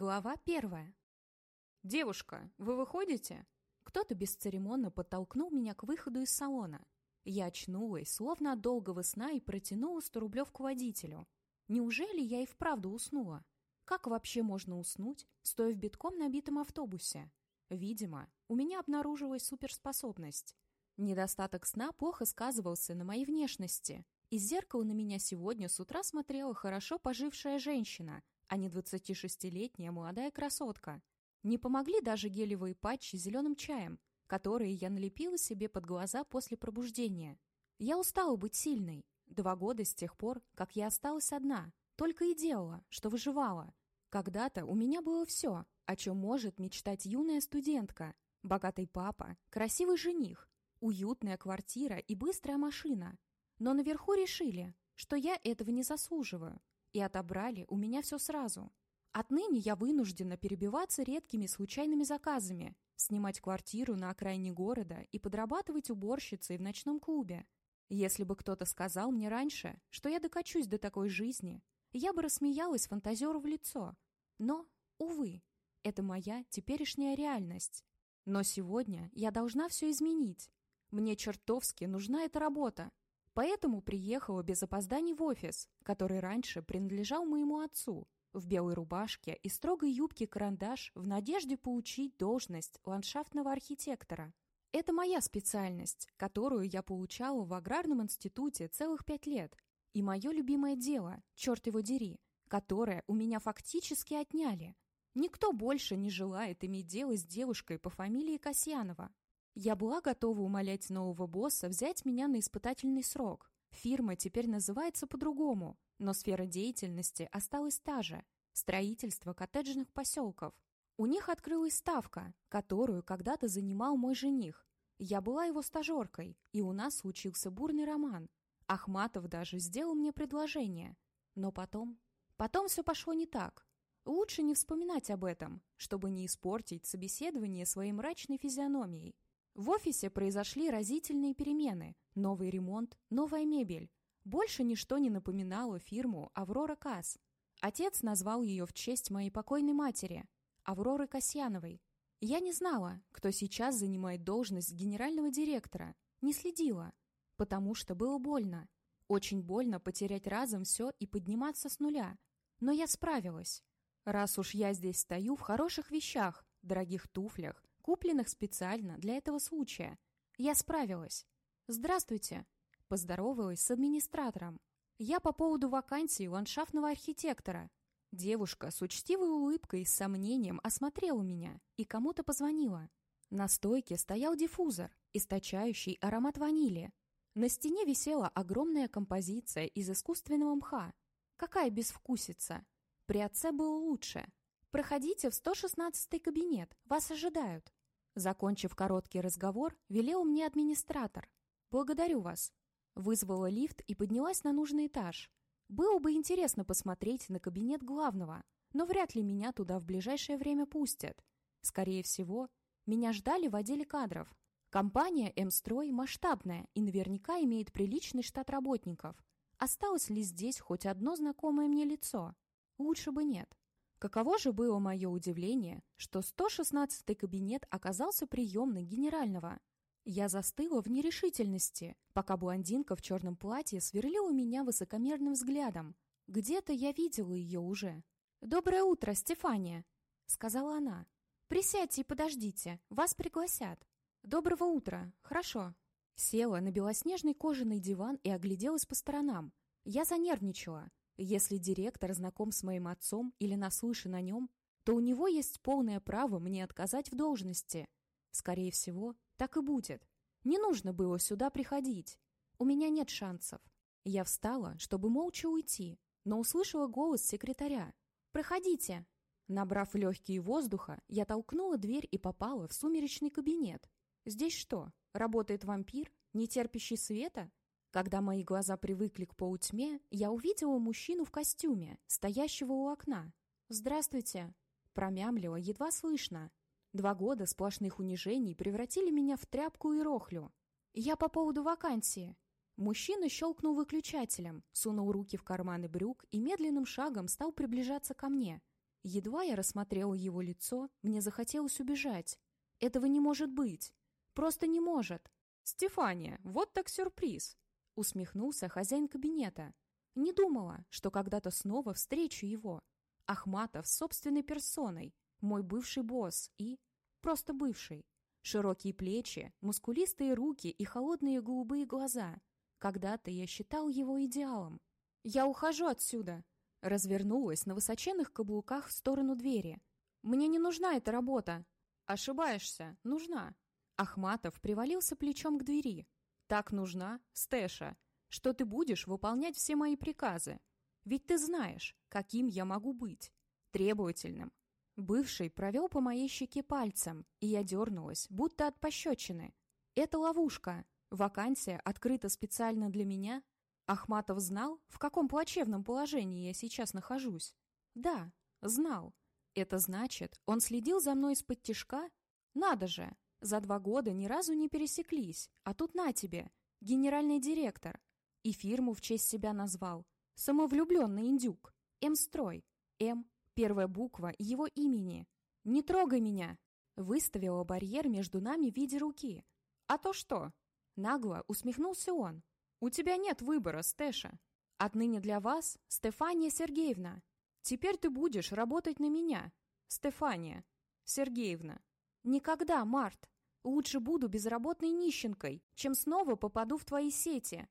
Глава первая. «Девушка, вы выходите?» Кто-то бесцеремонно подтолкнул меня к выходу из салона. Я очнулась, словно от долгого сна, и протянула 100 рублевку водителю. Неужели я и вправду уснула? Как вообще можно уснуть, стоя в битком набитом автобусе? Видимо, у меня обнаружилась суперспособность. Недостаток сна плохо сказывался на моей внешности. Из зеркала на меня сегодня с утра смотрела хорошо пожившая женщина, а не 26-летняя молодая красотка. Не помогли даже гелевые патчи с зеленым чаем, которые я налепила себе под глаза после пробуждения. Я устала быть сильной. Два года с тех пор, как я осталась одна, только и делала, что выживала. Когда-то у меня было все, о чем может мечтать юная студентка. Богатый папа, красивый жених, уютная квартира и быстрая машина. Но наверху решили, что я этого не заслуживаю, и отобрали у меня все сразу. Отныне я вынуждена перебиваться редкими случайными заказами, снимать квартиру на окраине города и подрабатывать уборщицей в ночном клубе. Если бы кто-то сказал мне раньше, что я докачусь до такой жизни, я бы рассмеялась фантазеру в лицо. Но, увы, это моя теперешняя реальность. Но сегодня я должна все изменить. Мне чертовски нужна эта работа. Поэтому приехала без опозданий в офис, который раньше принадлежал моему отцу, в белой рубашке и строгой юбке карандаш в надежде получить должность ландшафтного архитектора. Это моя специальность, которую я получала в аграрном институте целых пять лет. И мое любимое дело, черт его дери, которое у меня фактически отняли. Никто больше не желает иметь дело с девушкой по фамилии Касьянова. Я была готова умолять нового босса взять меня на испытательный срок. Фирма теперь называется по-другому, но сфера деятельности осталась та же – строительство коттеджных поселков. У них открылась ставка, которую когда-то занимал мой жених. Я была его стажеркой, и у нас случился бурный роман. Ахматов даже сделал мне предложение. Но потом... Потом все пошло не так. Лучше не вспоминать об этом, чтобы не испортить собеседование своей мрачной физиономией. В офисе произошли разительные перемены. Новый ремонт, новая мебель. Больше ничто не напоминало фирму «Аврора Касс». Отец назвал ее в честь моей покойной матери, Авроры Касьяновой. Я не знала, кто сейчас занимает должность генерального директора, не следила, потому что было больно. Очень больно потерять разом все и подниматься с нуля. Но я справилась. Раз уж я здесь стою в хороших вещах, дорогих туфлях, купленных специально для этого случая, я справилась. «Здравствуйте!» Поздоровалась с администратором. «Я по поводу вакансии ландшафтного архитектора». Девушка с учтивой улыбкой и с сомнением осмотрела меня и кому-то позвонила. На стойке стоял диффузор, источающий аромат ванили. На стене висела огромная композиция из искусственного мха. Какая безвкусица! При отце было лучше. «Проходите в 116-й кабинет, вас ожидают». Закончив короткий разговор, велел мне администратор. «Благодарю вас». Вызвала лифт и поднялась на нужный этаж. Было бы интересно посмотреть на кабинет главного, но вряд ли меня туда в ближайшее время пустят. Скорее всего, меня ждали в отделе кадров. Компания «М-строй» масштабная и наверняка имеет приличный штат работников. Осталось ли здесь хоть одно знакомое мне лицо? Лучше бы нет. Каково же было мое удивление, что 116-й кабинет оказался приемной генерального. Я застыла в нерешительности, пока блондинка в черном платье сверлила меня высокомерным взглядом. Где-то я видела ее уже. «Доброе утро, Стефания!» — сказала она. «Присядьте и подождите, вас пригласят». «Доброго утра, хорошо». Села на белоснежный кожаный диван и огляделась по сторонам. Я занервничала. Если директор знаком с моим отцом или наслышан о нем, то у него есть полное право мне отказать в должности. Скорее всего, так и будет. Не нужно было сюда приходить. У меня нет шансов. Я встала, чтобы молча уйти, но услышала голос секретаря. «Проходите!» Набрав легкие воздуха, я толкнула дверь и попала в сумеречный кабинет. Здесь что, работает вампир, не терпящий света? Когда мои глаза привыкли к полутьме, я увидела мужчину в костюме, стоящего у окна. «Здравствуйте!» Промямлила, едва слышно. Два года сплошных унижений превратили меня в тряпку и рохлю. Я по поводу вакансии. Мужчина щелкнул выключателем, сунул руки в карманы брюк и медленным шагом стал приближаться ко мне. Едва я рассмотрела его лицо, мне захотелось убежать. Этого не может быть. Просто не может. «Стефания, вот так сюрприз!» Усмехнулся хозяин кабинета. Не думала, что когда-то снова встречу его. Ахматов собственной персоной, мой бывший босс и... просто бывший. Широкие плечи, мускулистые руки и холодные голубые глаза. Когда-то я считал его идеалом. «Я ухожу отсюда!» Развернулась на высоченных каблуках в сторону двери. «Мне не нужна эта работа!» «Ошибаешься, нужна!» Ахматов привалился плечом к двери. «Так нужна, Стэша, что ты будешь выполнять все мои приказы. Ведь ты знаешь, каким я могу быть. Требовательным, Бывший провел по моей щеке пальцем, и я дернулась, будто от пощечины. Это ловушка. Вакансия открыта специально для меня. Ахматов знал, в каком плачевном положении я сейчас нахожусь. Да, знал. Это значит, он следил за мной из-под тишка? Надо же, за два года ни разу не пересеклись, а тут на тебе, генеральный директор. И фирму в честь себя назвал. Самовлюбленный индюк. М-строй. М Первая буква его имени. «Не трогай меня!» Выставила барьер между нами в виде руки. «А то что?» Нагло усмехнулся он. «У тебя нет выбора, Стэша. Отныне для вас Стефания Сергеевна. Теперь ты будешь работать на меня, Стефания Сергеевна. Никогда, Март. Лучше буду безработной нищенкой, чем снова попаду в твои сети.